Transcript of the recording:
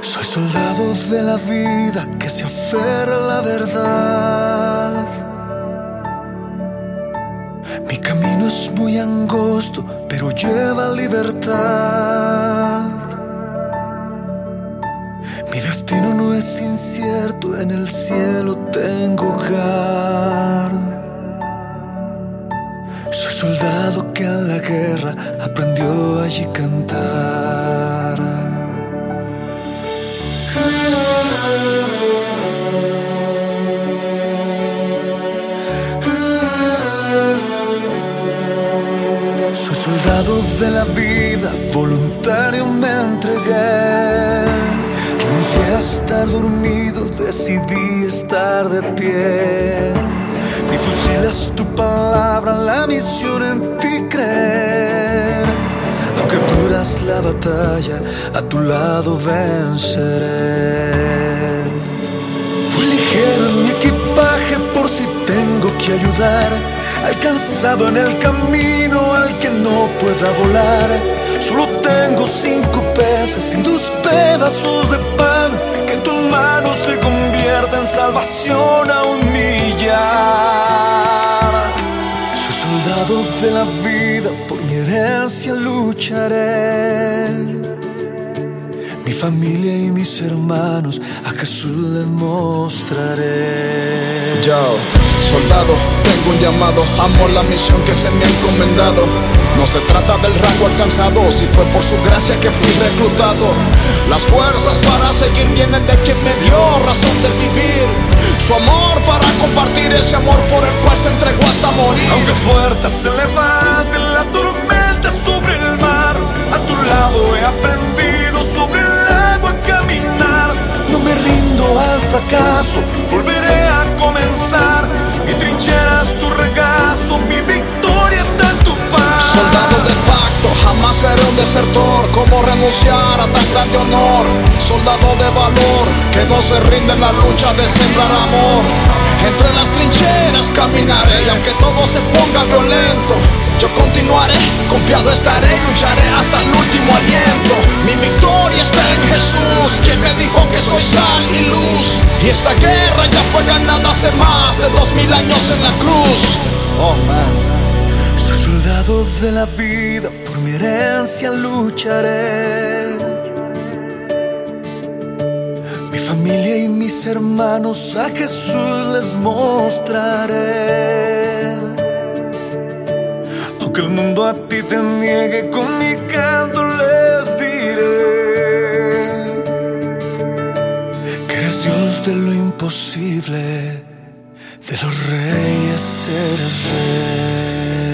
Soy soldado de la vida que se aferra a la verdad. Mi camino es muy angosto, pero lleva libertad. Mi destino no es incierto, en el cielo tengo hogar. Soy soldado que en la guerra aprendió allí cantar. De la vida, voluntario me entregué. Renuncié a estar dormido, decidí estar de pie. Mi fusil es tu palabra, la misión en ti creer. Aunque duras la batalla, a tu lado venceré. Fui ligero en mi equipaje por si tengo que ayudar. Alcanzado en el camino al que no pueda volar. Solo tengo cinco peces y dos pedazos de pan que en tus manos se convierta en salvación a un millar. Soy soldado de la vida, por mi herencia lucharé. Mi familia y mis hermanos a Jesús les mostraré. Yo, soldado, tengo un llamado, amo la misión que se me ha encomendado. No se trata del rango alcanzado, si fue por su gracia que fui reclutado. Las fuerzas para seguir vienen de quien me dio razón de vivir. Su amor para compartir ese amor por el cual se entregó hasta morir. Aunque fuerte se levante la tormenta fracaso, volveré a comenzar. Mi trinchera es tu regazo, mi victoria está en tu paz. Soldado de facto, jamás seré un desertor. ¿Cómo renunciar a tan grande honor? Soldado de valor, que no se rinde en la lucha de sembrar amor. Entre las trincheras caminaré y aunque todo se ponga violento, yo continuaré, confiado estaré y lucharé hasta el último aliento. Mi victoria está en Jesús, quien me dijo que soy sal y luz. Y esta guerra ya fue ganada hace más de dos mil años en la cruz. Oh man. Soy soldado de la vida, por mi herencia lucharé. Mi familia y mis hermanos a Jesús les mostraré. Aunque el mundo a ti te niegue, con mi imposible, de los reyes eres rey.